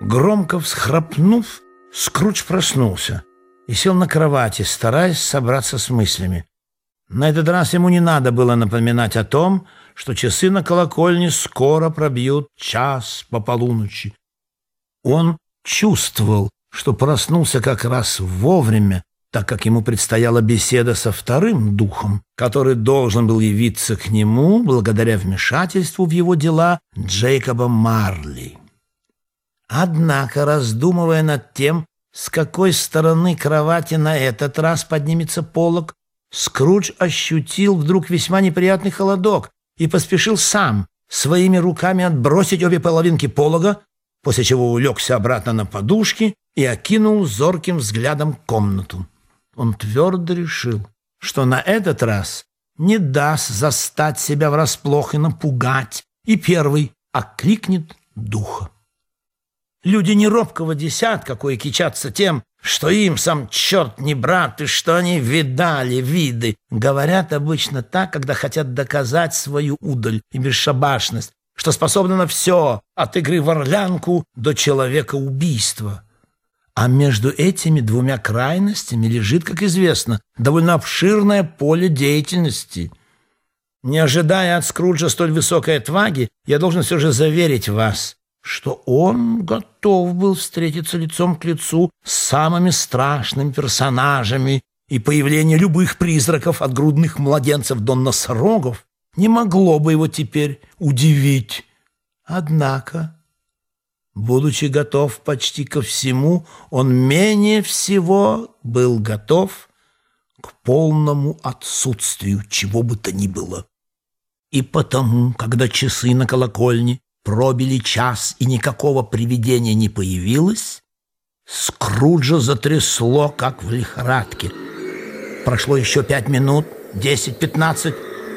Громко всхрапнув, Скрудж проснулся и сел на кровати, стараясь собраться с мыслями. На этот раз ему не надо было напоминать о том, что часы на колокольне скоро пробьют час по полуночи. Он чувствовал, что проснулся как раз вовремя, так как ему предстояла беседа со вторым духом, который должен был явиться к нему благодаря вмешательству в его дела Джейкоба Марли. Однако, раздумывая над тем, с какой стороны кровати на этот раз поднимется полог, Скрудж ощутил вдруг весьма неприятный холодок и поспешил сам своими руками отбросить обе половинки полога, после чего улегся обратно на подушки и окинул зорким взглядом комнату. Он твердо решил, что на этот раз не даст застать себя врасплох и напугать, и первый окликнет духа. Люди неробкого десятка, кое кичатся тем, что им сам черт не брат и что они видали виды, говорят обычно так, когда хотят доказать свою удаль и бесшабашность, что способны на все, от игры в орлянку до человека убийства. А между этими двумя крайностями лежит, как известно, довольно обширное поле деятельности. Не ожидая от Скруджа столь высокой отваги, я должен все же заверить вас, что он готов был встретиться лицом к лицу с самыми страшными персонажами, и появление любых призраков от грудных младенцев до носорогов не могло бы его теперь удивить. Однако Будучи готов почти ко всему, он менее всего был готов к полному отсутствию чего бы то ни было. И потому, когда часы на колокольне пробили час и никакого привидения не появилось, Скруджа затрясло, как в лихорадке. Прошло еще пять минут, десять-пятнадцать,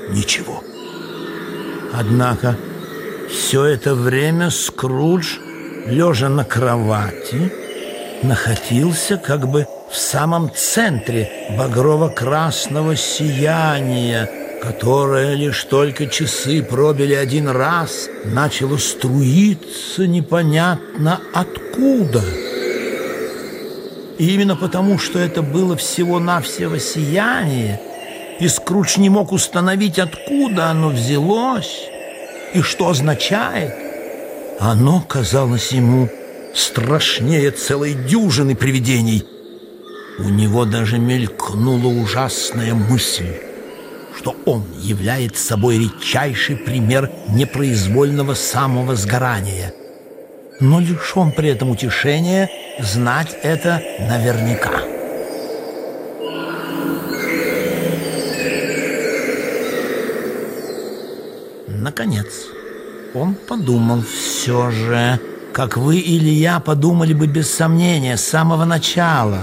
ничего. Однако все это время Скрудж лежа на кровати, находился как бы в самом центре багрово-красного сияния, которое лишь только часы пробили один раз, начало струиться непонятно откуда. И именно потому, что это было всего-навсего сияние, и Скруч не мог установить, откуда оно взялось и что означает – оно казалось ему страшнее целой дюжины привидений. У него даже мелькнула ужасная мысль, что он является собой редчайший пример непроизвольного самого сгорания. Но лишен при этом утешения знать это наверняка. Наконец он подумал все же, как вы или я подумали бы без сомнения с самого начала.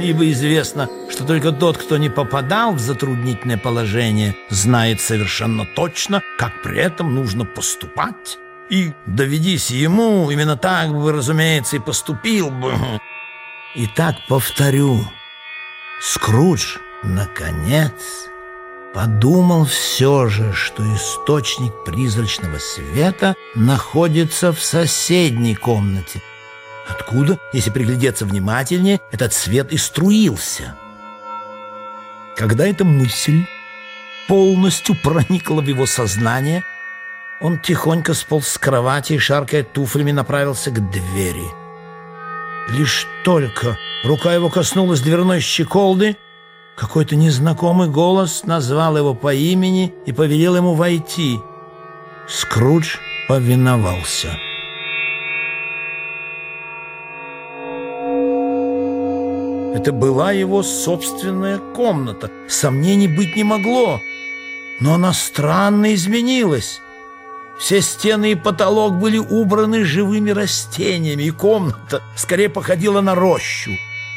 Ибо известно, что только тот, кто не попадал в затруднительное положение, знает совершенно точно, как при этом нужно поступать. И доведись ему, именно так бы, разумеется, и поступил бы. Итак, повторю, Скрудж, наконец подумал все же, что источник призрачного света находится в соседней комнате. Откуда, если приглядеться внимательнее, этот свет и струился? Когда эта мысль полностью проникла в его сознание, он тихонько сполз с кровати и, шаркая туфлями, направился к двери. Лишь только рука его коснулась дверной щеколды — какой-то незнакомый голос назвал его по имени и повелел ему войти. Скрудж повиновался. Это была его собственная комната. Сомнений быть не могло. Но она странно изменилась. Все стены и потолок были убраны живыми растениями, и комната скорее походила на рощу.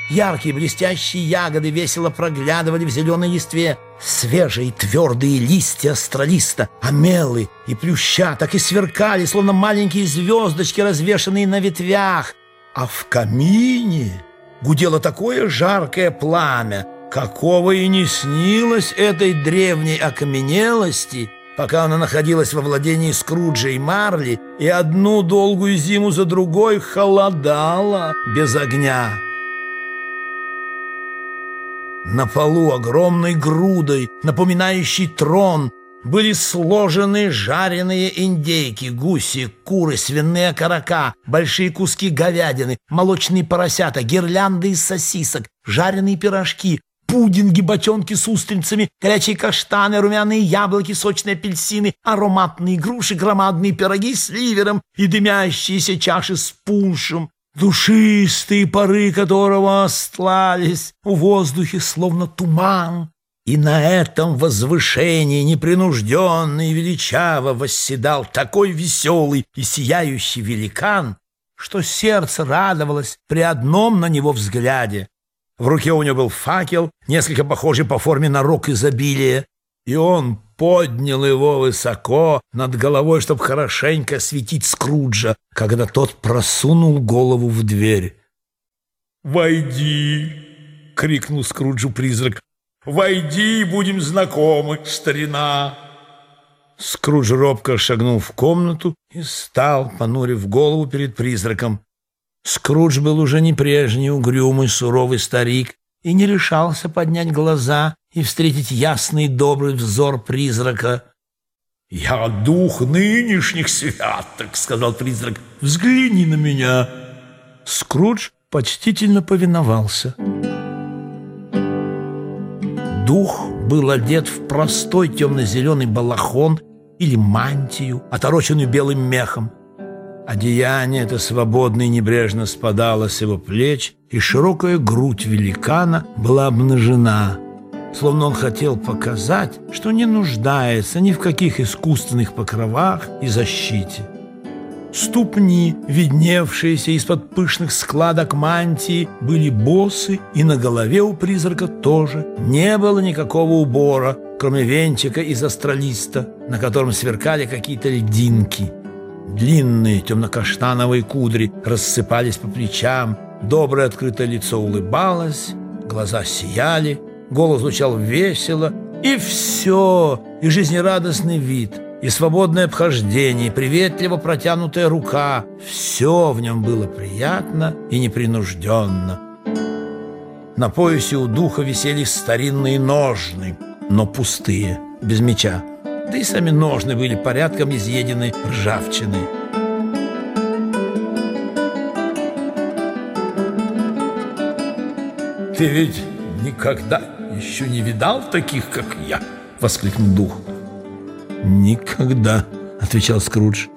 Яркие блестящие ягоды весело проглядывали в зеленой листве. Свежие твердые листья астролиста, амелы и плюща так и сверкали, словно маленькие звездочки, развешанные на ветвях. А в камине гудело такое жаркое пламя, какого и не снилось этой древней окаменелости пока она находилась во владении Скруджа и Марли, и одну долгую зиму за другой холодала без огня. На полу огромной грудой, напоминающей трон, были сложены жареные индейки, гуси, куры, свиные окорока, большие куски говядины, молочные поросята, гирлянды из сосисок, жареные пирожки, пудинги, бочонки с устрицами, горячие каштаны, румяные яблоки, сочные апельсины, ароматные груши, громадные пироги с ливером и дымящиеся чаши с пуншем, душистые пары которого остлались в воздухе, словно туман. И на этом возвышении непринужденно и величаво восседал такой веселый и сияющий великан, что сердце радовалось при одном на него взгляде. В руке у него был факел, несколько похожий по форме на рог изобилия, и он поднял его высоко над головой, чтобы хорошенько осветить Скруджа, когда тот просунул голову в дверь. «Войди!» — крикнул Скруджу призрак. «Войди, и будем знакомы, старина!» Скрудж робко шагнул в комнату и стал, понурив голову перед призраком. Скрудж был уже не прежний угрюмый, суровый старик и не решался поднять глаза и встретить ясный добрый взор призрака. «Я дух нынешних святок», — сказал призрак. «Взгляни на меня». Скрудж почтительно повиновался. Дух был одет в простой темно-зеленый балахон или мантию, отороченную белым мехом. Одеяние это свободно и небрежно спадало с его плеч, и широкая грудь великана была обнажена, словно он хотел показать, что не нуждается ни в каких искусственных покровах и защите. Ступни, видневшиеся из-под пышных складок мантии, были босы, и на голове у призрака тоже не было никакого убора, кроме венчика из астралиста, на котором сверкали какие-то льдинки. Длинные темно-каштановые кудри рассыпались по плечам, доброе открытое лицо улыбалось, глаза сияли, голос звучал весело, и все, и жизнерадостный вид, и свободное обхождение, и приветливо протянутая рука, все в нем было приятно и непринужденно. На поясе у духа висели старинные ножны, но пустые, без меча да и сами ножны были порядком изъедены ржавчиной. «Ты ведь никогда еще не видал таких, как я?» — воскликнул дух. «Никогда», — отвечал Скрудж.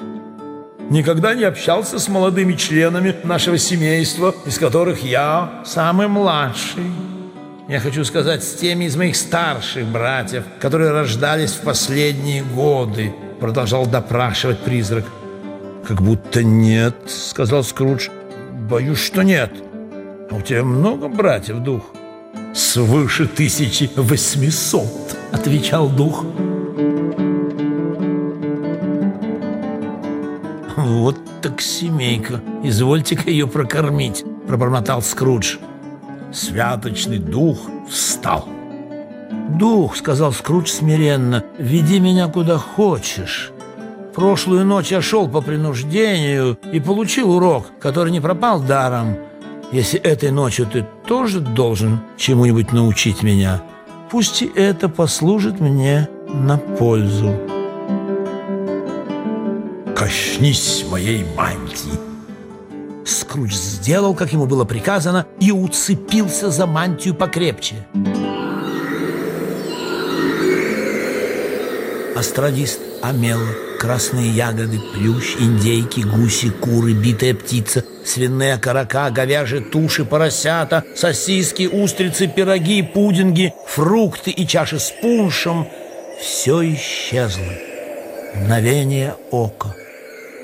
«Никогда не общался с молодыми членами нашего семейства, из которых я самый младший». Я хочу сказать, с теми из моих старших братьев, которые рождались в последние годы, продолжал допрашивать призрак. Как будто нет, сказал Скрудж. Боюсь, что нет. А у тебя много братьев, дух? Свыше тысячи восьмисот, отвечал дух. Вот так семейка. Извольте-ка ее прокормить, пробормотал Скрудж святочный дух встал. «Дух», — сказал Скрудж смиренно, — «веди меня куда хочешь». Прошлую ночь я шел по принуждению и получил урок, который не пропал даром. Если этой ночью ты тоже должен чему-нибудь научить меня, пусть и это послужит мне на пользу. «Коснись моей мантии!» Скрудж сделал, как ему было приказано, и уцепился за мантию покрепче. Астралист омела, красные ягоды, плющ, индейки, гуси, куры, битая птица, свиные окорока, говяжьи туши, поросята, сосиски, устрицы, пироги, пудинги, фрукты и чаши с пуншем — все исчезло. Мгновение ока —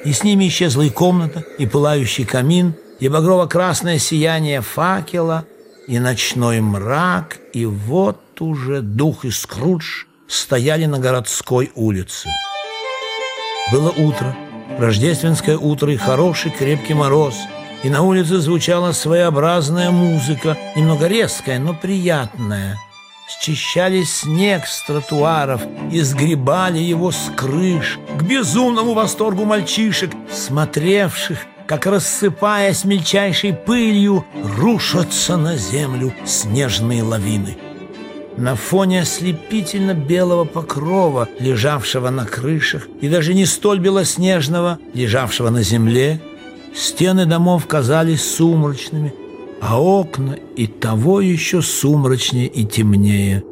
и с ними исчезла и комната, и пылающий камин, и багрово-красное сияние факела, и ночной мрак, и вот уже дух и Скрудж стояли на городской улице. Было утро, рождественское утро и хороший крепкий мороз, и на улице звучала своеобразная музыка, немного резкая, но приятная. Счищали снег с тротуаров и сгребали его с крыш, к безумному восторгу мальчишек, смотревших, как, рассыпаясь мельчайшей пылью, рушатся на землю снежные лавины. На фоне ослепительно белого покрова, лежавшего на крышах, и даже не столь белоснежного, лежавшего на земле, стены домов казались сумрачными, а окна и того еще сумрачнее и темнее.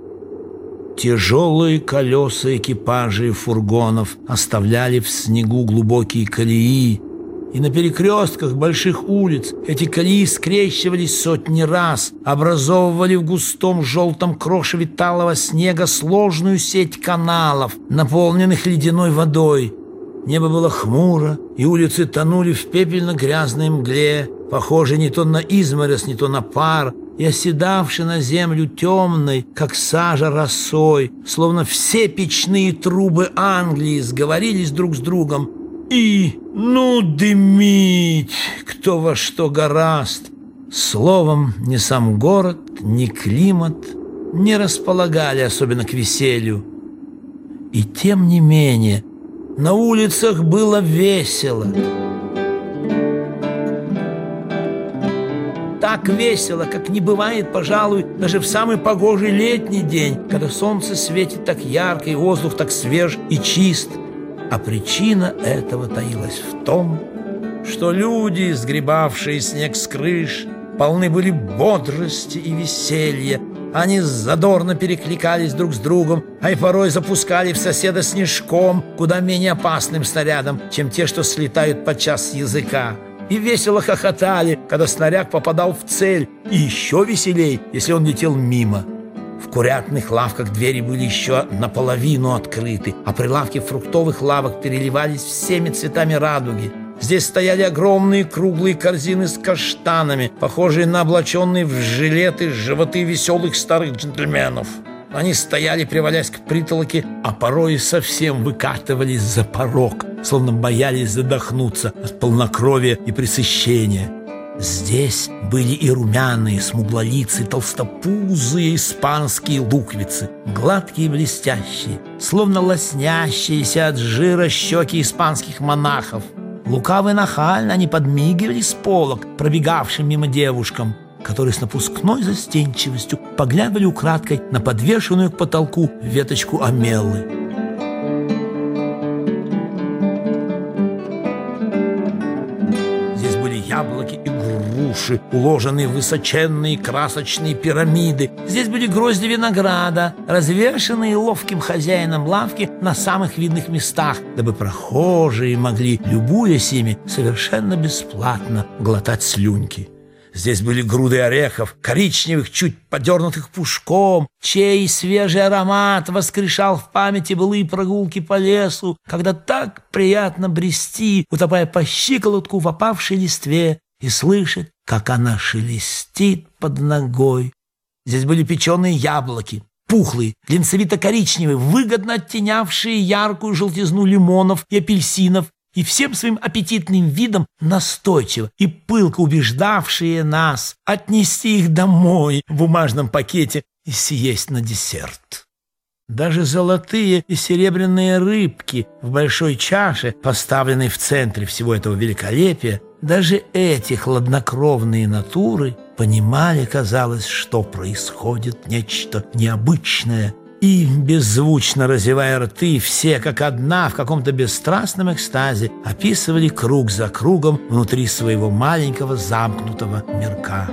Тяжелые колеса экипажей и фургонов оставляли в снегу глубокие колеи, и на перекрестках больших улиц эти колеи скрещивались сотни раз, образовывали в густом желтом крошеве талого снега сложную сеть каналов, наполненных ледяной водой. Небо было хмуро, и улицы тонули в пепельно-грязной мгле, похожий не то на изморозь, не то на пар, и оседавший на землю темной, как сажа росой, словно все печные трубы Англии сговорились друг с другом, и, ну, дымить, кто во что гораст. Словом, ни сам город, ни климат не располагали особенно к веселью. И тем не менее, на улицах было весело. Так весело, как не бывает, пожалуй, даже в самый погожий летний день, когда солнце светит так ярко и воздух так свеж и чист. А причина этого таилась в том, что люди, сгребавшие снег с крыш, полны были бодрости и веселья. Они задорно перекликались друг с другом, а и порой запускали в соседа снежком куда менее опасным снарядом, чем те, что слетают подчас с языка и весело хохотали, когда снаряд попадал в цель, и еще веселей, если он летел мимо. В курятных лавках двери были еще наполовину открыты, а прилавки фруктовых лавок переливались всеми цветами радуги. Здесь стояли огромные круглые корзины с каштанами, похожие на облаченные в жилеты животы веселых старых джентльменов. Они стояли, привалясь к притолоке, а порой совсем выкатывались за порог, словно боялись задохнуться от полнокровия и пресыщения. Здесь были и румяные, смуглолицые, толстопузые испанские луквицы, гладкие и блестящие, словно лоснящиеся от жира щеки испанских монахов. Лукавы нахально они подмигивали с полок, пробегавшим мимо девушкам – которые с напускной застенчивостью поглядывали украдкой на подвешенную к потолку веточку амеллы. Здесь были яблоки и груши, уложенные в высоченные красочные пирамиды. Здесь были грозди винограда, развешенные ловким хозяином лавки на самых видных местах, дабы прохожие могли, любуясь ими, совершенно бесплатно глотать слюньки. Здесь были груды орехов, коричневых, чуть подернутых пушком, чей свежий аромат воскрешал в памяти былые прогулки по лесу, когда так приятно брести, утопая по щиколотку в опавшей листве и слышать, как она шелестит под ногой. Здесь были печеные яблоки, пухлые, глинцевито-коричневые, выгодно оттенявшие яркую желтизну лимонов и апельсинов, и всем своим аппетитным видом настойчиво и пылко убеждавшие нас отнести их домой в бумажном пакете и съесть на десерт. Даже золотые и серебряные рыбки в большой чаше, поставленной в центре всего этого великолепия, даже эти хладнокровные натуры понимали, казалось, что происходит нечто необычное и, беззвучно разевая рты, все как одна в каком-то бесстрастном экстазе описывали круг за кругом внутри своего маленького замкнутого мирка.